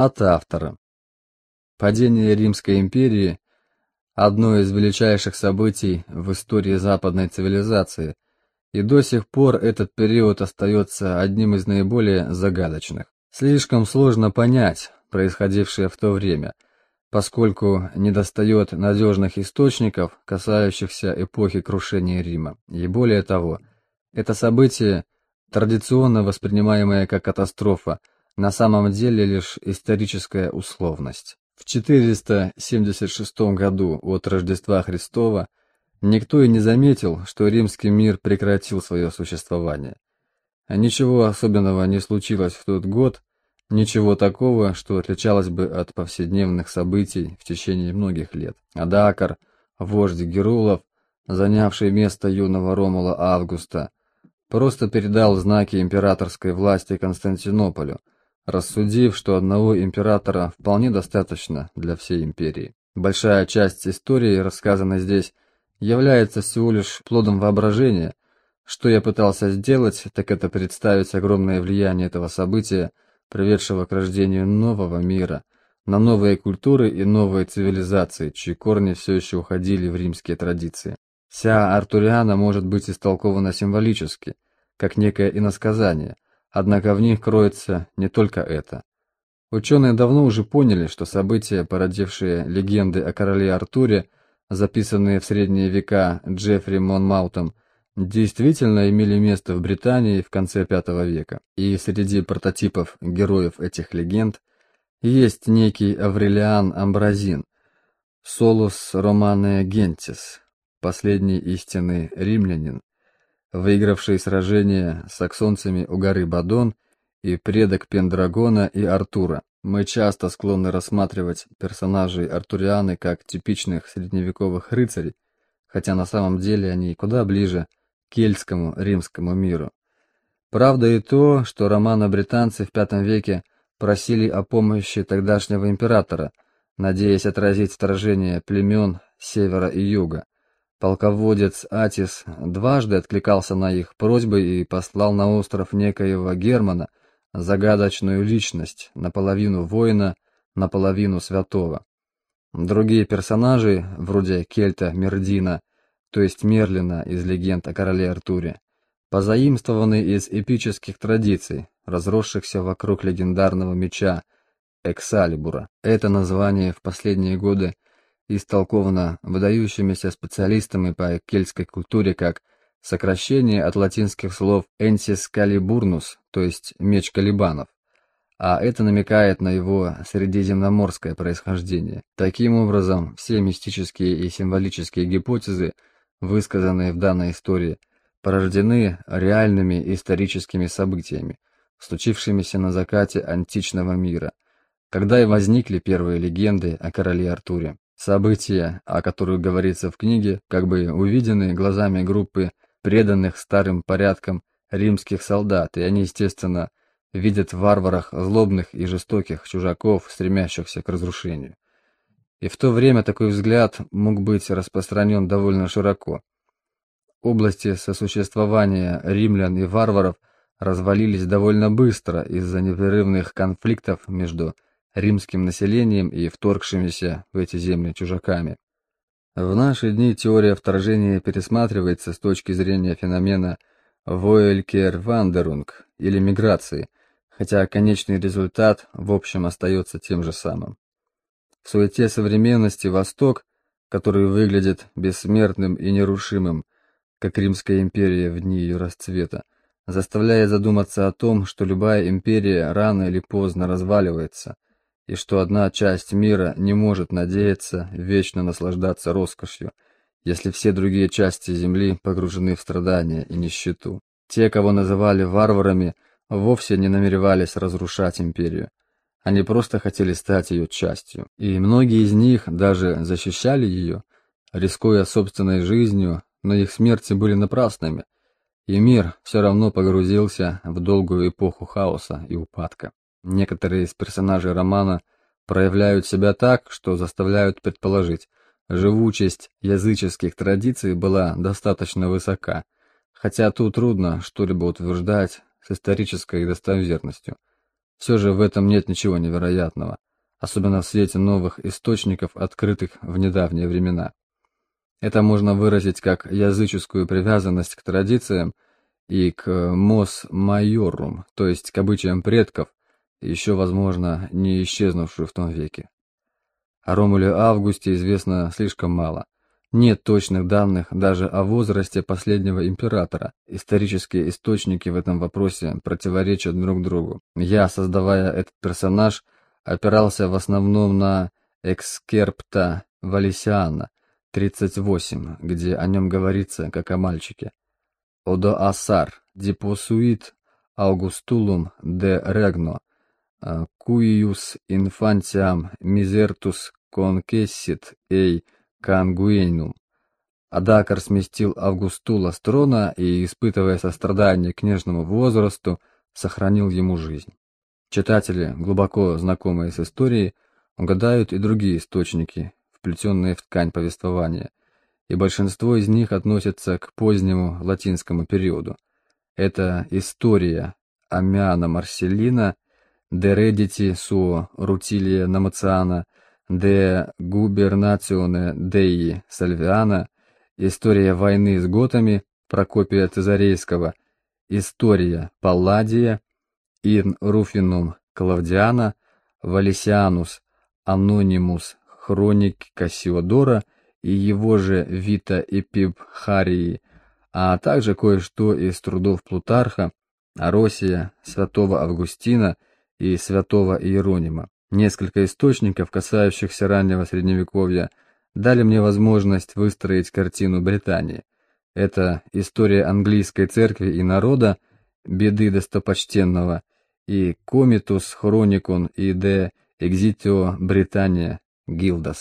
От автора. Падение Римской империи – одно из величайших событий в истории западной цивилизации, и до сих пор этот период остается одним из наиболее загадочных. Слишком сложно понять происходившее в то время, поскольку недостает надежных источников, касающихся эпохи крушения Рима. И более того, это событие, традиционно воспринимаемое как катастрофа, на самом деле лишь историческая условность. В 476 году от Рождества Христова никто и не заметил, что римский мир прекратил свое существование. Ничего особенного не случилось в тот год, ничего такого, что отличалось бы от повседневных событий в течение многих лет. Адакар, вождь Герулов, занявший место юного Ромула Августа, просто передал знаки императорской власти Константинополю, рассудив, что одного императора вполне достаточно для всей империи. Большая часть истории, рассказанной здесь, является всего лишь плодом воображения, что я пытался сделать, так это представить огромное влияние этого события, приведшего к рождению нового мира, на новые культуры и новые цивилизации, чьи корни все еще уходили в римские традиции. Вся Артуриана может быть истолкована символически, как некое иносказание, однако в них кроется не только это. Ученые давно уже поняли, что события, породившие легенды о короле Артуре, записанные в средние века Джеффри Монмаутом, действительно имели место в Британии в конце V века, и среди прототипов героев этих легенд есть некий Аврелиан Амбразин, Солус Романе Гентис, последний истинный римлянин, выигравший сражение с саксонцами у горы Бадон и предок Пендрагона и Артура. Мы часто склонны рассматривать персонажей Артурианы как типичных средневековых рыцарей, хотя на самом деле они куда ближе кельтскому римскому миру. Правда и то, что романо-британцы в V веке просили о помощи тогдашнего императора, надеясь отразить вторжение племен севера и юга. Полководец Атис дважды откликался на их просьбы и послал на остров некоего Германа, загадочную личность, наполовину воина, наполовину святого. Другие персонажи, вроде Кельта Мердина, то есть Мерлина из легенд о короле Артуре, позаимствованы из эпических традиций, разросшихся вокруг легендарного меча Эксалибура. Это название в последние годы истолковано выдающимися специалистами по кельтской культуре как сокращение от латинских слов «ensis caliburnus», то есть «меч калибанов», а это намекает на его средиземноморское происхождение. Таким образом, все мистические и символические гипотезы – высказанные в данной истории, порождены реальными историческими событиями, случившимися на закате античного мира, когда и возникли первые легенды о короле Артуре. События, о которых говорится в книге, как бы увидены глазами группы преданных старым порядкам римских солдат, и они, естественно, видят в варварах злобных и жестоких чужаков, стремящихся к разрушению. И в то время такой взгляд мог быть распространен довольно широко. Области сосуществования римлян и варваров развалились довольно быстро из-за непрерывных конфликтов между римским населением и вторгшимися в эти земли чужаками. В наши дни теория вторжения пересматривается с точки зрения феномена Völkerwanderung или миграции, хотя конечный результат в общем остается тем же самым. В суете современности Восток, который выглядит бессмертным и нерушимым, как Римская империя в дни ее расцвета, заставляет задуматься о том, что любая империя рано или поздно разваливается, и что одна часть мира не может надеяться вечно наслаждаться роскошью, если все другие части земли погружены в страдания и нищету. Те, кого называли варварами, вовсе не намеревались разрушать империю. Они просто хотели стать ее частью, и многие из них даже защищали ее, рискуя собственной жизнью, но их смерти были напрасными, и мир все равно погрузился в долгую эпоху хаоса и упадка. Некоторые из персонажей романа проявляют себя так, что заставляют предположить, живучесть языческих традиций была достаточно высока, хотя тут трудно что-либо утверждать с исторической достоверностью. Все же в этом нет ничего невероятного, особенно в свете новых источников, открытых в недавние времена. Это можно выразить как языческую привязанность к традициям и к мос майорум, то есть к обычаям предков, еще, возможно, не исчезнувшую в том веке. О Ромуле Августе известно слишком мало. Нет точных данных даже о возрасте последнего императора. Исторические источники в этом вопросе противоречат друг другу. Я, создавая этот персонаж, опирался в основном на экскерпта Валисиана, 38, где о нем говорится как о мальчике. Одо Асар, Депосуит Аугустулум де Регно, Cuius infantiam misertus conquessit ei Кангуэнум. Адакар сместил Августула с трона и, испытывая сострадание к нежному возрасту, сохранил ему жизнь. Читатели, глубоко знакомые с историей, угадают и другие источники, вплетенные в ткань повествования, и большинство из них относятся к позднему латинскому периоду. Это история Амиана Марселина, De Rediti suo Rutilia Намациана, De Губернационе Деи Сальвиана, История войны с готами Прокопия Цезарейского, История Палладия, Ин Руфинум Клавдиана, Валесианус, Анонимус, Хроники Кассиодора и его же Вита Эпибхарии, а также кое-что из трудов Плутарха, Аросия, святого Августина и святого Иеронима. Несколько источников, касающихся раннего средневековья, дали мне возможность выстроить картину Британии. Это история английской церкви и народа, беды достопочтенного, и Комитус Хроникон и де Экзитио Британия Гилдас.